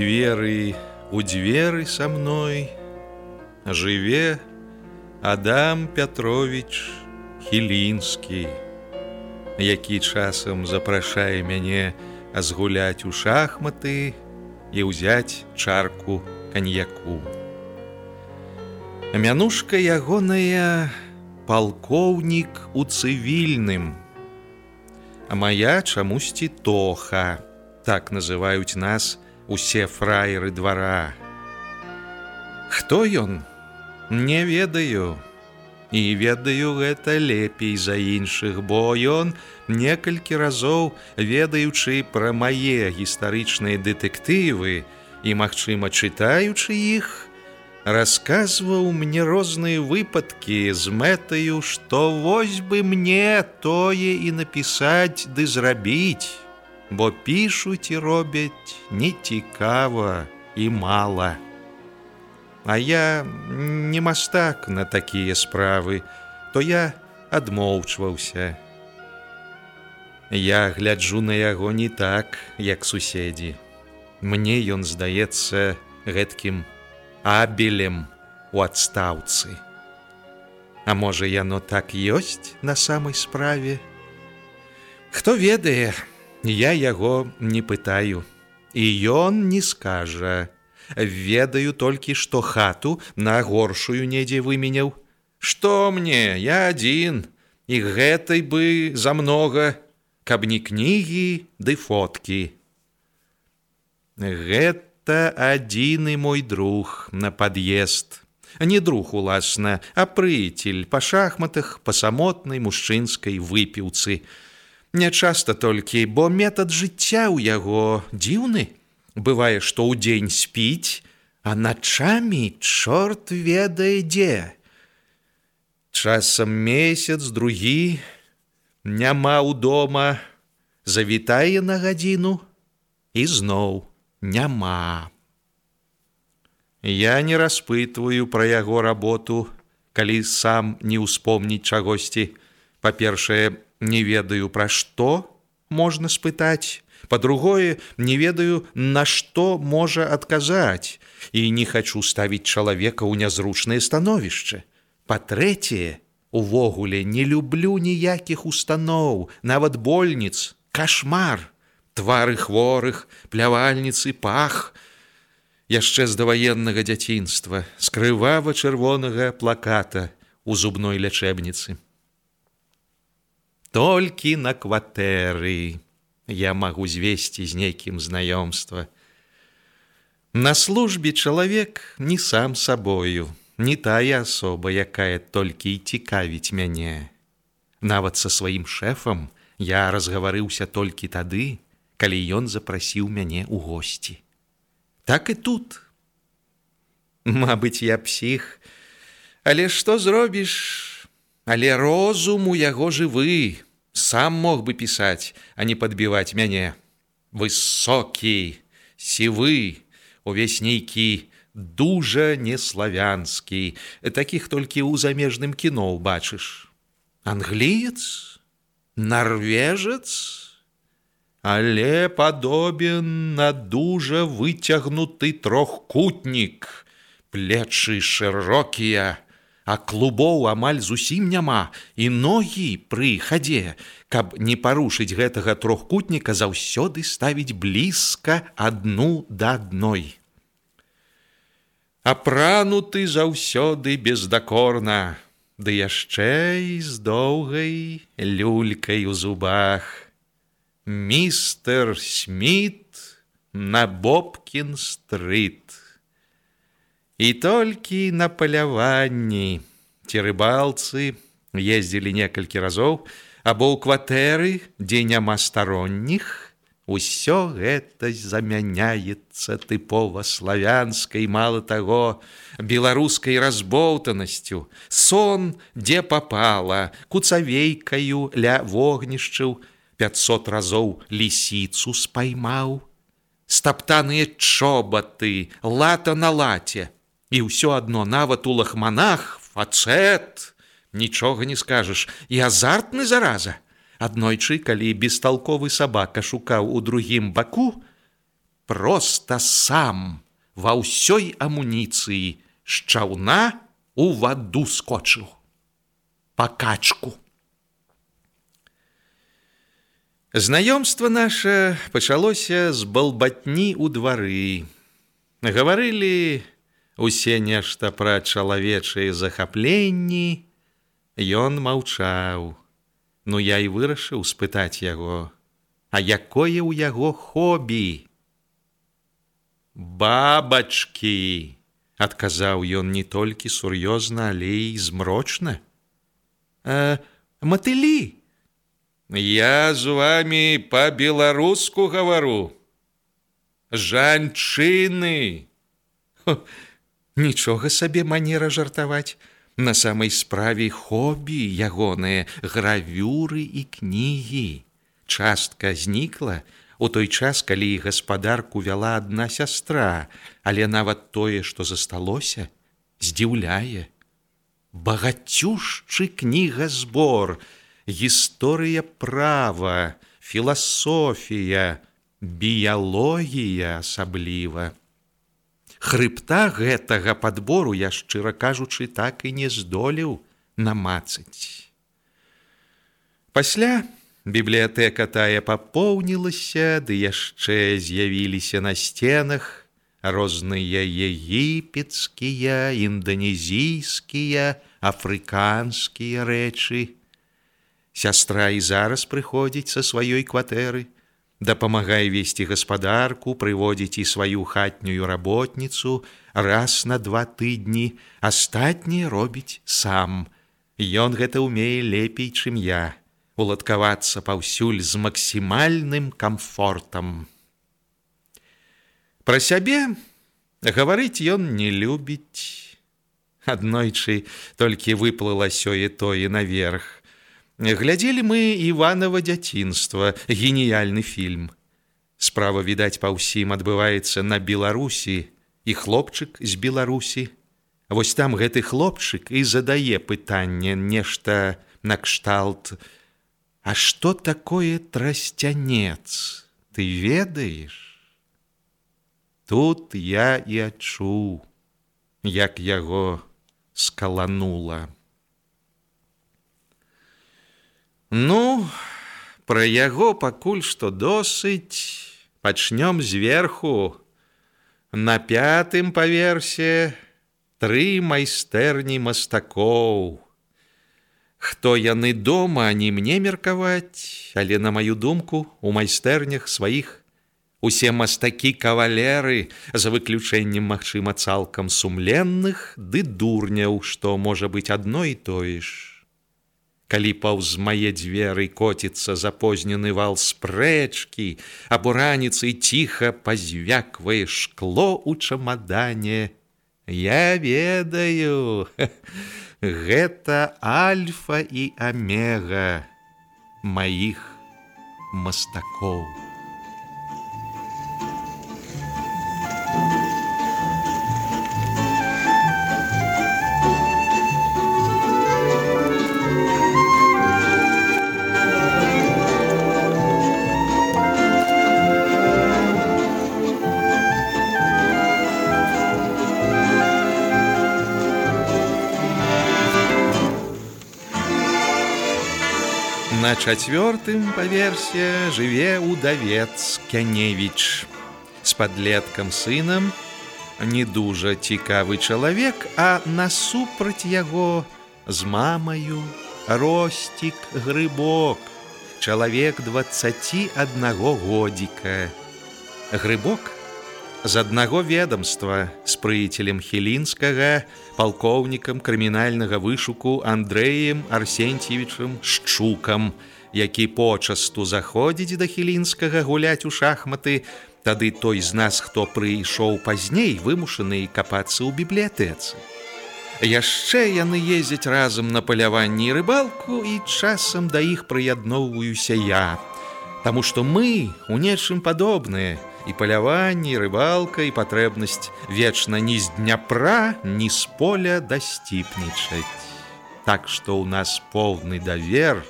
Дзверы у дзверы са мной жыве Адам Пятрович Хілінскі, які часам запрашае мяне азгуляць у шахматы і ўзяць чарку каньяку. Мянушка ягоная палкоўнік у цывільным, А моя чамусьці тоха, так называюць нас, усе фраеры двара. Хто ён? Не ведаю. І ведаю гэта лепей за іншых, бо ён некалькі разоў, ведаючы пра мае гістарычныя дэтэктывы і, магчыма, чытаючы іх, расказваў мне розныя выпадкі з мэтаю, што вось бы мне тое і напісаць ды зрабіць бо пішуць і робяць нецікава і мала. А я не мастак на такія справы, то я адмоўчваўся. Я гляджу на яго не так, як суседзі. Мне ён здаецца гэткім абелем у адстаўцы. А можа, яно так ёсць на самай справе? Хто ведае, Я яго не пытаю. І ён не скажа: ведаю толькі, што хату на горшую недзе выменяў. Што мне, я адзін, і гэтай бы за многа, каб не кнігі ды фоткі. Гэта адзіны мой друг на пад'езд. Не друг уласна, а прыцель па шахматах па самотнай мужчынскай выпіўцы. Нячаста толькі, бо метад жыцця ў яго дзіўны. Бывае, што ў дзень спіць, а начамі чорт ведае дзе. Часам месяц другі няма ў дома, завітае на гадзіну і зноў няма. Я не распытваю пра яго работу, калі сам не ўспомніць чагосьці. Па-першае, не ведаю пра што можна спытаць. По-другое не ведаю на што можа адказаць. І не хачу ставіць чалавека ў нязручнае становішча. Па-трэцяе увогуле не люблю ніякіх устаноў нават больніц. Кашмар! Твары хворых плявальніцы пах. Яшчэ з даваеннага дзяцінства скрывава чырвонага плаката у зубной лячэбніцы толькі на кватэры я магу звесці з нейкім знаёмства. На службе чалавек не сам сабою, не тая асоба, якая толькі і цікавіць мяне. Нават са сваім шэфам я разгаварыўся толькі тады, калі ён запрасіў мяне ў госці. Так і тут. Мабыць, я псіх, але што зробіш, але розум у яго жывы сам мог бы пісаць а не падбіваць мяне высокі сівы увесь нейкі дужа неславянскі таких толькі ў замежным кіно бачыш англіец норвежец але падобен на дужа выцягнуты трохкутнік, плечы шырокія, а клубоў амаль зусім няма і ногі пры хадзе, каб не парушыць гэтага трохкутніка заўсёды ставіць блізка адну да адной. Апрануты заўсёды бездакорна, ды яшчэ і з доўгай люлькай у зубах. Містер Смит на Бобкін стрыт. І толькі на паляванні ці рыбалцы ездзілі некалькі разоў, або ў кватэры, дзе няма старонніх, Усё гэта замяняецца тыпова славянскай, мала таго, беларускай разбоўтанасцю, сон, дзе папала, куцавейкаю ля вогнішчыў, 500 разоў лісіцу спаймаў, стаптаныя чобаты, лата на лаце, і ўсё адно нават у лахманах, фацэт, нічога не скажаш, і азартны зараза. Аднойчы, калі бесталковы сабака шукаў у другім баку, проста сам ва ўсёй амуніцыі з чаўна у ваду скочыў. Пакачку. Знаёмства наше пачалося з балбатні ў двары. Гаварылі усе нешта пра чалавечыя захапленні, Ён маўчаў. Ну я і вырашыў спытаць яго, А якое ў яго хобі? Бабачкі, адказаў ён не толькі сур'ёзна, але і змрочна. «Э, матылі. Я з вами па-беларуску гавару. Жанчыны. Нічога сабе манера жартаваць. На самай справе хобі ягоныя гравюры і кнігі. Частка знікла у той час, калі гаспадарку вяла адна сястра, але нават тое, што засталося, здзіўляе. Багацюшчы кніга збор, гісторыя права, філасофія, біялогія асабліва. Хрыбта гэтага падбору я шчыра кажучы так і не здолеў намацаць. Пасля бібліятэка тая папоўнілася, ды яшчэ з'явіліся на сценах розныя егіпецкія, інданезійскія, афрыканскія рэчы. Сястра і зараз прыходзіць са сваёй кватэры, дапамагае весці гаспадарку, прыводзіць і сваю хатнюю работніцу раз на два тыдні, астатні робіць сам. Ён гэта ўмее лепей, чым я, уладкавацца паўсюль з максімальным камфортам. Пра сябе гаварыць ён не любіць. Аднойчы толькі выплыла сёе тое наверх глядзелі мы иванова дзяцінства геніяльны фільм справа відаць па ўсім адбываецца на беларусі і хлопчык з беларусі вось там гэты хлопчык і задае пытанне нешта накшталт а что такое трасцянец ты ведаеш? Тут я і адчуў як яго скаланула Ну, пра яго пакуль што досыць, пачнём зверху. На пятым паверсе тры майстэрні мастакоў. Хто яны дома, не мне меркаваць, але на маю думку, у майстэрнях сваіх усе мастакі кавалеры за выключэннем магчыма цалкам сумленных ды дурняў, што можа быць адно і тое ж калі паўз мае дзверы коціцца запознены вал спрэчкі, або раніцай ціха пазвяквае шкло ў чамадане. Я ведаю, гэта альфа і амега маіх мастакоў. Чацвёртым паверсе жыве удавец Кяневіч з падлеткам сынам, не дужа цікавы чалавек, а насупраць яго з мамаю росцік грыбок, чалавек 21 годзіка. Грыбок з аднаго ведомства з прыяцелем хілінскага, палкоўнікам крымінальнага вышуку Андрэем Арсенцевічым шчукам, які почасту заходзіць да хілінскага гуляць у шахматы, Тады той з нас, хто прыйшоў пазней, вымушаны капацца ў бібліятэцы. Яшчэ яны ездзяць разам на паляванні і рыбалку і часам да іх прыядноўваюся я. Таму што мы у нечым падобныя і паляванні, рыбалка і патрэбнасць вечна ні з дняпра, ні з поля дасціпнічаць. Так што ў нас поўны давер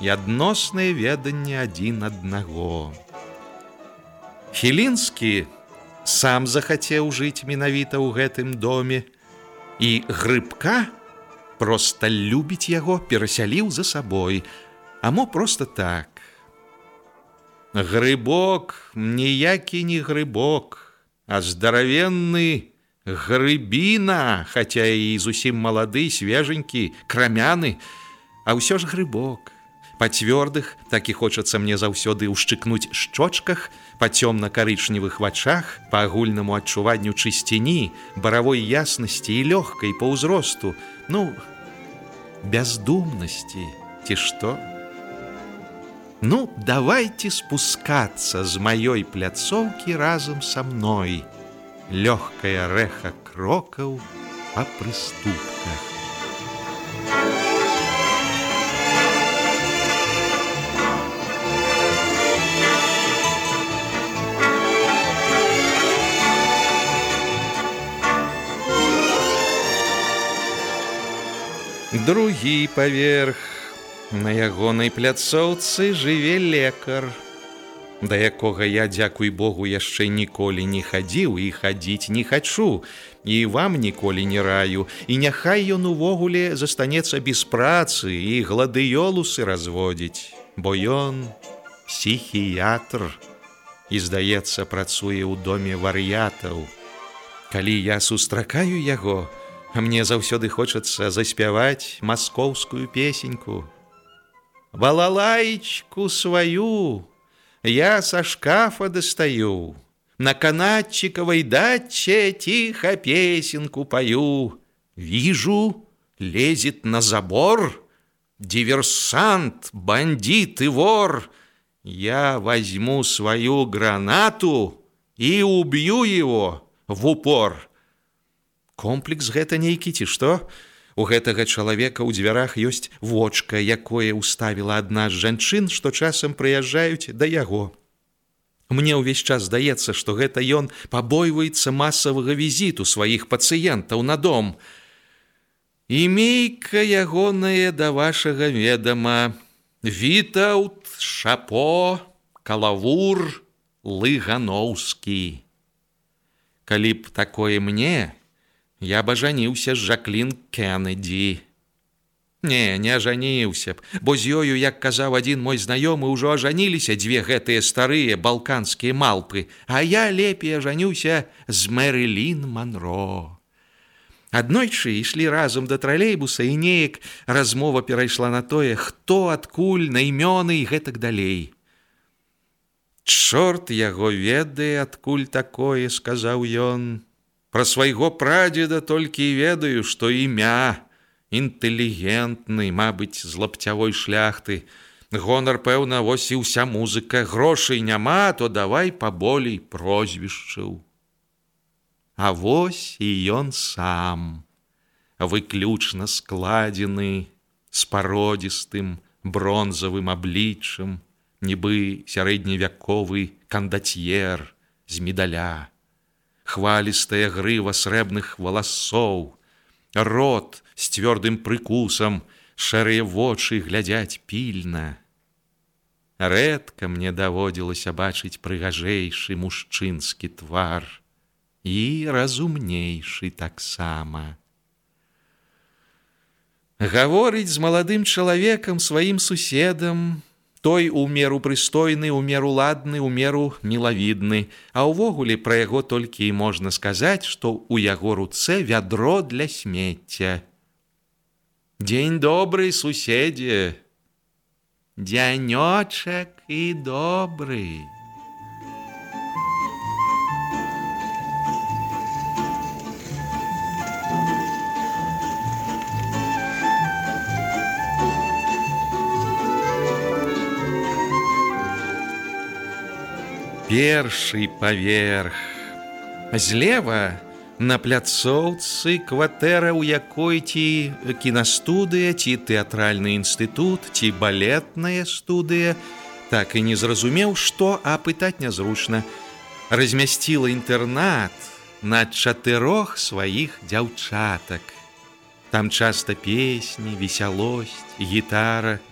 і адноснае веданне адзін аднаго. Хілінскі сам захацеў жыць менавіта ў гэтым доме, і грыбка проста любіць яго, перасяліў за сабой, а мо проста так. Грыбок ніякі не грыбок, а здаравенны грыбіна, хаця і зусім малады, свеженькі, крамяны, а ўсё ж грыбок. Па цвёрдых так і хочацца мне заўсёды ўшчыкнуць шчочках па цёмна-карычневых вачах па агульнаму адчуванню чысціні баравой яснасці і лёгкай па ўзросту. Ну бяздумнасці ці што ну давайте спускацца з маёй пляцоўкі разам са мной лёгкая рэха крокаў па прыступках Другі паверх. На ягонай пляцоўцы жыве лекар, да якога я, дзякуй Богу, яшчэ ніколі не хадзіў і хадзіць не хачу, і вам ніколі не раю, і няхай ён увогуле застанецца без працы і гладыёлусы разводзіць, бо ён псіхіятр і, здаецца, працуе ў доме вар'ятаў. Калі я сустракаю яго, мне заўсёды хочацца заспяваць маскоўскую песеньку. Балалайчку сваю я са шкафа дастаю, На канатчикавай даче тихо песенку пою. Вижу, лезет на забор, диверсант, бандит и вор. Я возьму свою гранату и убью его в упор комплекс гэта нейкі ці што у гэтага чалавека ў дзвярах ёсць вочка якое ўставіла адна з жанчын што часам прыязджаюць да яго. Мне ўвесь час здаецца што гэта ён пабойваецца масавага візіту сваіх пацыентаў на дом. Імейка ягонае да вашага ведама. Вітаут шапо калавур лыгановскі. Калі б такое мне Я б ажаніўся з Жаклін Кеннеді. Не, не ажаніўся б, бо з ёю, як казаў адзін мой знаёмы, ужо ажаніліся дзве гэтыя старыя балканскія малпы, а я лепей ажанюся з Мэрылін Манро. Аднойчы ішлі разам да тралейбуса і неяк размова перайшла на тое, хто адкуль на імёны і гэтак далей. Чорт яго ведае, адкуль такое, сказаў ён, Пра свайго прадзеда толькі і ведаю, што імя інтэлігентны, мабыць, з лапцявой шляхты. Гонар, пэўна, вось і ўся музыка, грошай няма, то давай паболей прозвішчыў. А вось і ён сам, выключна складзены з пародзістым бронзавым абліччам, нібы сярэдневяковы кандацьер з медаля хвалістая грыва срэбных валасоў, рот з цвёрдым прыкусам, шэрыя вочы глядзяць пільна. Рэдка мне даводзілася бачыць прыгажэйшы мужчынскі твар і разумнейшы таксама. Гаворыць з маладым чалавекам сваім суседам, той у меру прыстойны, у меру ладны, у меру мілавідны, а ўвогуле пра яго толькі і можна сказаць, што ў яго руцэ вядро для смецця. Дзень добрый суседзе, Дзянёчак і добрый. Першы паверх. Злева на пляцоўцы кватэра, у якой ці кінастудыя, ці тэатральны інстытут, ці балетная студыя, так і не зразумеў, што апытаць нязручна. Размясціла інтэрнат на чатырох сваіх дзяўчатак. Там часта песні, весялосць, гітара,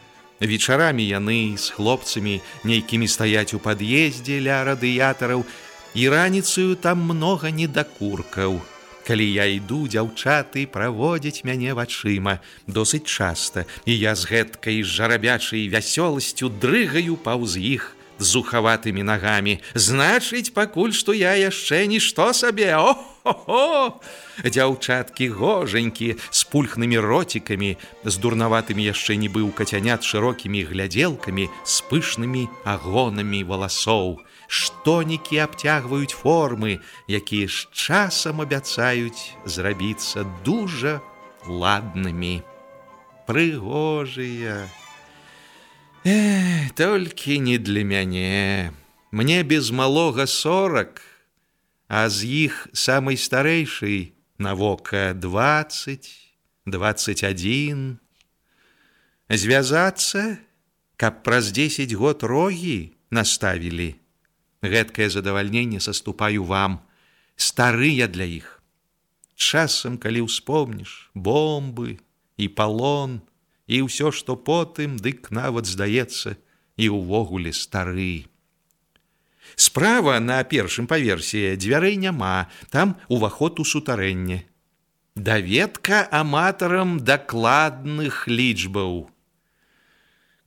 Вечарамі яны з хлопцамі нейкімі стаяць у пад'ездзе ля радыятараў, і раніцаю там многа недакуркаў. Калі я іду, дзяўчаты праводзяць мяне вачыма. Досыць часта, і я з гэткай жарабячай вясёласцю дрыгаю паўз іх зухаватымі нагамі. Значыць, пакуль што я яшчэ нішто сабе о! О-о! Дзяўчаткі гожанькі з пульхнымі роцікамі, з дурнаватымі яшчэ нібы ў кацянят шырокімі глядзелкамі, з пышнымі агонамі валасоў. Штонікі абцягваюць формы, якія з часам абяцаюць зрабіцца дужа ладнымі. Прыгожыя. Э, толькі не для мяне. Мне без малога сорок, а з іх самай старэйшай на вока 20, 21. Звязацца, каб праз 10 год рогі наставілі. Гэткае задавальненне саступаю вам, старыя для іх. Часам, калі ўспомніш бомбы і палон, і ўсё, што потым, дык нават здаецца і ўвогуле стары. Справа на першым паверсе дзвярэй няма, там уваход у сутарэнне. Даведка аматарам дакладных лічбаў.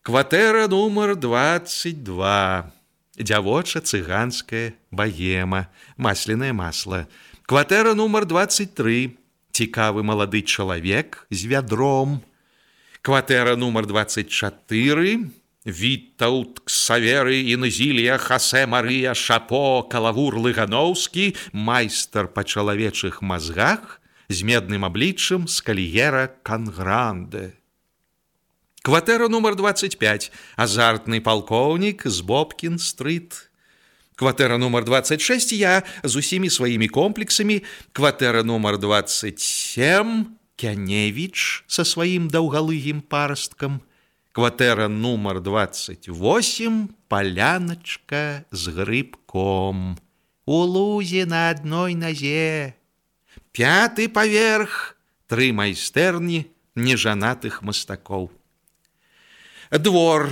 Кватэра нумар 22. Дзявоча цыганская багема, масляное масло. Кватэра нумар 23. Цікавы малады чалавек з вядром. Кватэра нумар 24 Вітаут Ксаверы Інзілія Хасе Марыя Шапо Калавур Лыгановскі, майстар па чалавечых мазгах з медным абліччам з каліера Кангранде. Кватэра нумар 25, азартны палкоўнік з Бобкін-стрыт. Кватэра нумар 26 я з усімі сваімі комплексамі, кватэра нумар 27, Кяневіч са сваім даўгалыгім парасткам, кватэра нумар 28 паляначка з грыбком у лузе на адной назе. Пяты паверх тры майстэрні нежанатых мастакоў. Двор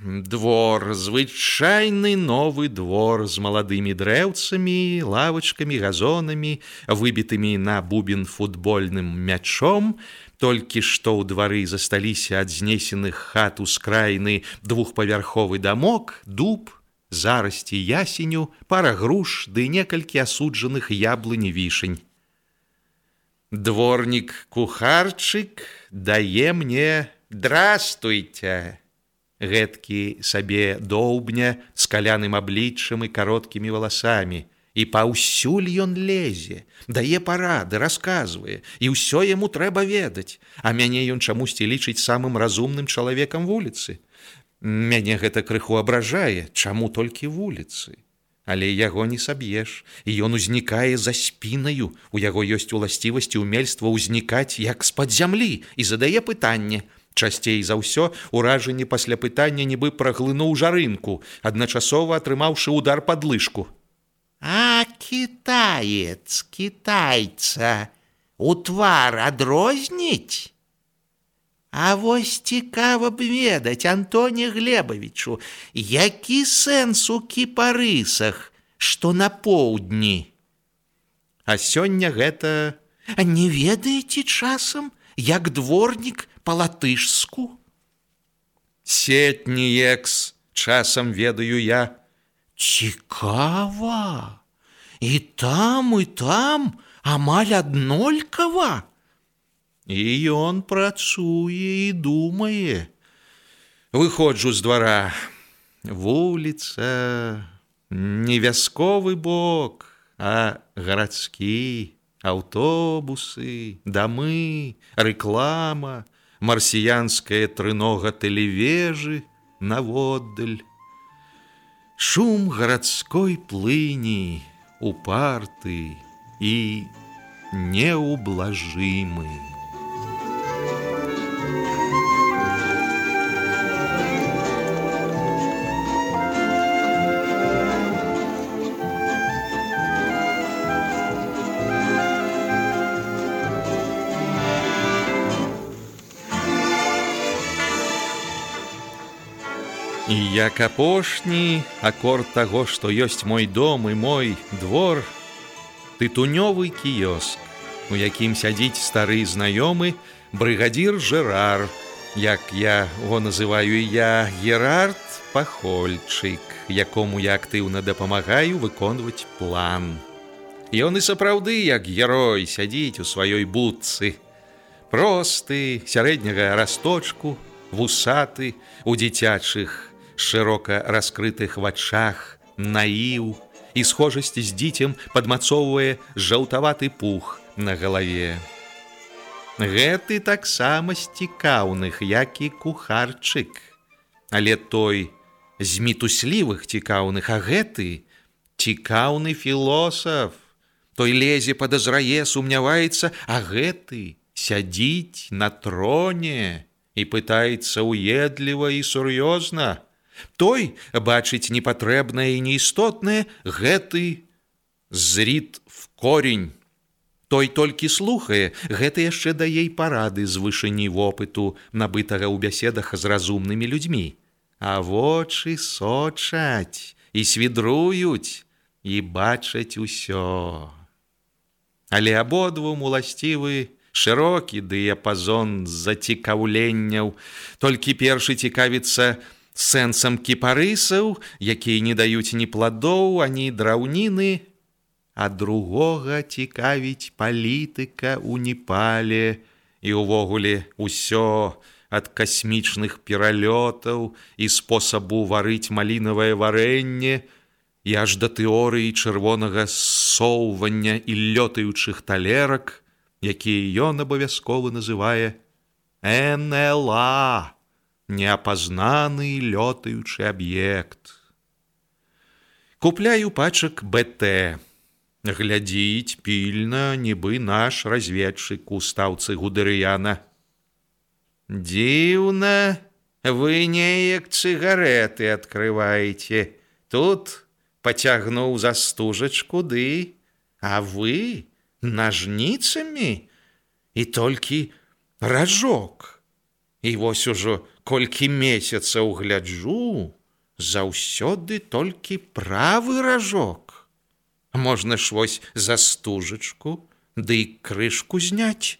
двор звычайны новы двор з маладымі дрэўцамі лавачкамі газонамі выбітымі на бубен футбольным мячом Толькі што ў двары засталіся ад знесеных хат ускраіны двухпавярховы дамок, дуб, зарасці ясеню, пара груш ды некалькі асуджаных яблыні вішень. Дворнік кухарчык дае мне драстуйце. Гэткі сабе доўбня з каляным абліччам і кароткімі валасамі і паўсюль ён лезе, дае парады, расказвае, і ўсё яму трэба ведаць, а мяне ён чамусьці лічыць самым разумным чалавекам вуліцы. Мяне гэта крыху абражае, чаму толькі вуліцы. Але яго не саб'еш, і ён узнікае за спінаю. У яго ёсць уласцівасці ўмельства ўзнікаць як з-пад зямлі і задае пытанне. Часцей за ўсё уражанне пасля пытання нібы праглынуў жарынку, адначасова атрымаўшы удар пад лыжку. А китаец, китайца, у твар адрозніць? А вось цікава б ведаць Антоне Глебавічу, які сэнс у кіпарысах, што на поўдні. А сёння гэта не ведаеце часам, як дворнік па-латышску. Сетніекс, часам ведаю я. Цікава. І там, і там амаль аднолькава. І ён працуе і думае. Выходжу з двара. Вуліца, не вясковы бок, а гарадскі, аўтобусы, дамы, рэклама, марсіянская трынога тэлевежы наводдаль. Шум гарадской плыні, упарты і неублажымы. І як апошні акорд таго, што ёсць мой дом і мой двор, тытунёвы кіёск, у якім сядзіць стары знаёмы брыгадзір Жэрар, як я го называю я Герард пахольчык, якому я актыўна дапамагаю выконваць план. Ён і сапраўды як герой сядзіць у сваёй будцы. Просты, сярэдняга расточку, вусаты у дзіцячых шырока раскрытых вачах, наіў і схожасць з дзіцем падмацоўвае жаўтаваты пух на галаве. Гэты таксама з цікаўных, як і кухарчык, але той з мітуслівых цікаўных, а гэты цікаўны філосаф. Той лезе падазрае, сумняваецца, а гэты сядзіць на троне і пытаецца уедліва і сур'ёзна, Той бачыць непатрэбнае і неістотнае гэты зрит в корень. Той толькі слухае, гэта яшчэ дае парады з вышыні вопыту, набытага ў бяседах з разумнымі людзьмі. А вочы сочаць і свідруюць і бачаць усё. Але абодвум уласцівы шырокі дыяпазон зацікаўленняў, толькі першы цікавіцца, сэнсам кіпарысаў, якія не даюць ні пладоў, ані драўніны, а другога цікавіць палітыка ў непале. І ўвогуле ўсё ад касмічных пералётаў і спосабу варыць малінавае варэнне і аж да тэорыі чырвонага соўвання і лётаючых талерак, якія ён абавязкова называе НЛА неапазнаны лётаючы аб'ект. Купляю пачак БТ. Глядзіць пільна, нібы наш разведчык у стаўцы гудырыяна. Дзіўна, вы неяк цыгареты открываеце. Тут пацягнуў за стужачку ды, а вы нажніцамі і толькі ражок. І вось ужо колькі месяцаў гляджу, заўсёды толькі правы ражок. Можна ж вось за стужачку, ды і крышку зняць.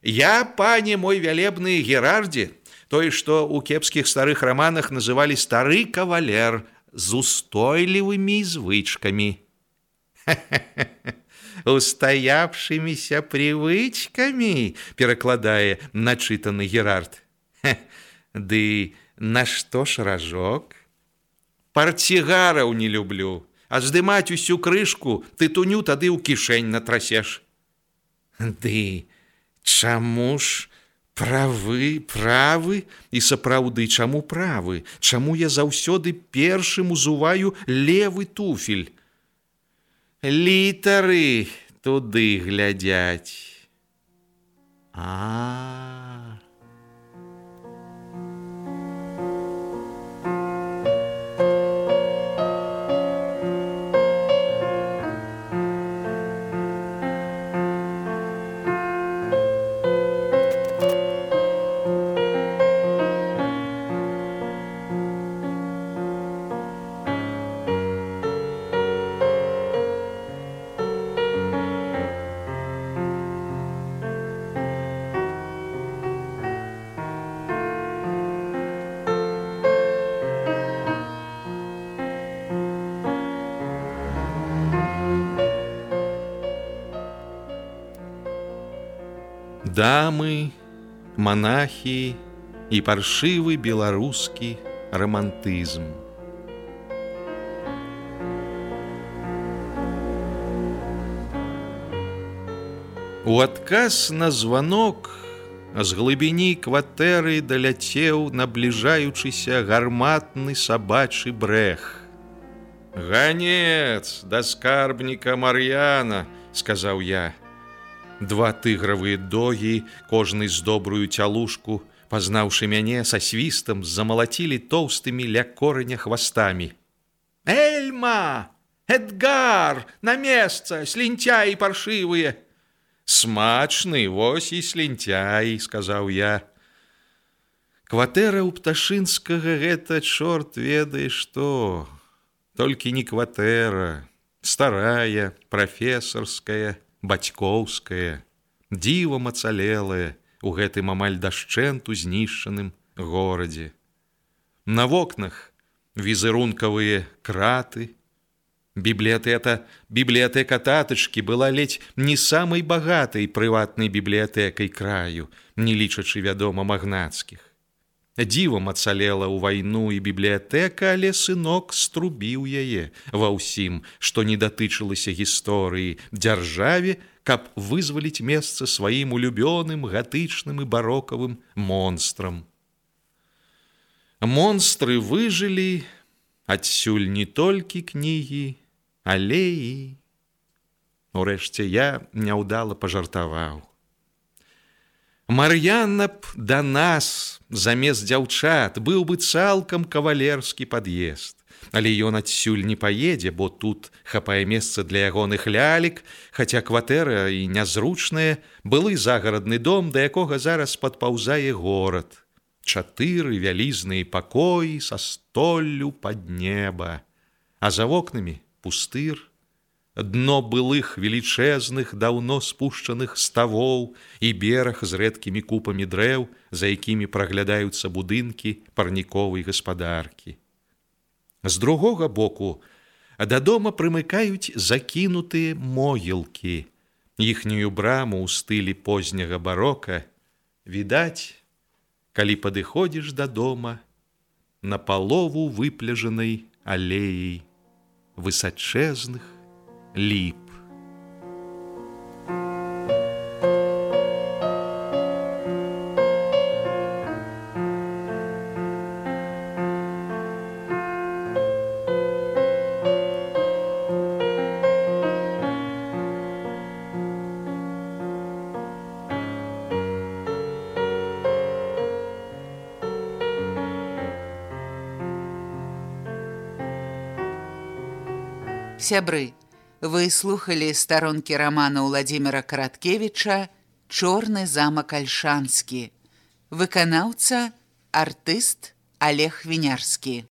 Я, пане мой вялебны герардзе, той, што ў кепскіх старых раманах называлі стары кавалер з устойлівымі звычкамі. устоявшимися привычками, перакладае начытаны Герард. Ды на што ж ражок? Парцігараў не люблю, а здымаць усю крышку ты туню тады ў кішэнь натрасеш. Ды чаму ж правы, правы і сапраўды чаму правы, Чаму я заўсёды першым узуваю левы туфель? літары туды глядзяць. А. дамы, монахі і паршывы беларускі романтызм. У адказ на званок з глыбіні кватэры даляцеў набліжаючыся гарматны сабачы брэх. Ганец да скарбніка Мар'яна, сказаў я. Два тыгравыя догі, кожны з добрую цялушку, пазнаўшы мяне са свістам, замалацілі тоўстымі ля кораня хвастамі. Эльма! Эдгар, на месца, слінцяі паршывыя. Смачны, вось і слінцяй, сказаў я. Кватэра ў пташынскага гэта чорт ведае што. Толькі не кватэра, старая, прафесарская, бацькоўская, дзівам ацалелая у гэтым амаль дашчэнту знішчаным горадзе. На вокнах візерункавыя краты, Бібліятэта бібліятэка татачкі была ледзь не самай багатай прыватнай бібліятэкай краю, не лічачы вядома магнацкіх. Дзівам ацалела ў вайну і бібліятэка, але сынок струбіў яе ва ўсім, што не датычылася гісторыі дзяржаве, каб вызваліць месца сваім улюбёным гатычным і барокавым монстрам. Монстры выжылі, адсюль не толькі кнігі, але і Урэшце я няўдала пажартаваў. Мар'яна б да нас замест дзяўчат быў бы цалкам кавалерскі пад'езд, але ён адсюль не паедзе, бо тут хапае месца для ягоных лялек, хаця кватэра і нязручная былы загарадны дом, да якога зараз падпаўзае горад. Чатыры вялізныя пакоі са столлю пад неба, а за вокнамі пустыр, дно былых велічэзных даўно спушчаных ставоў і бераг з рэдкімі купамі дрэў, за якімі праглядаюцца будынкі парніковай гаспадаркі. З другога боку да дома прымыкаюць закінутыя могілкі. Іхнюю браму ў стылі позняга барока відаць, калі падыходзіш да дома на палову выпляжанай алеяй высачэзных ліп. Сябры, вы слухалі старонкі рамана Владзіміра Караткевіча Чорны замак Альшанскі. Выканаўца артыст Олег Вінярскі.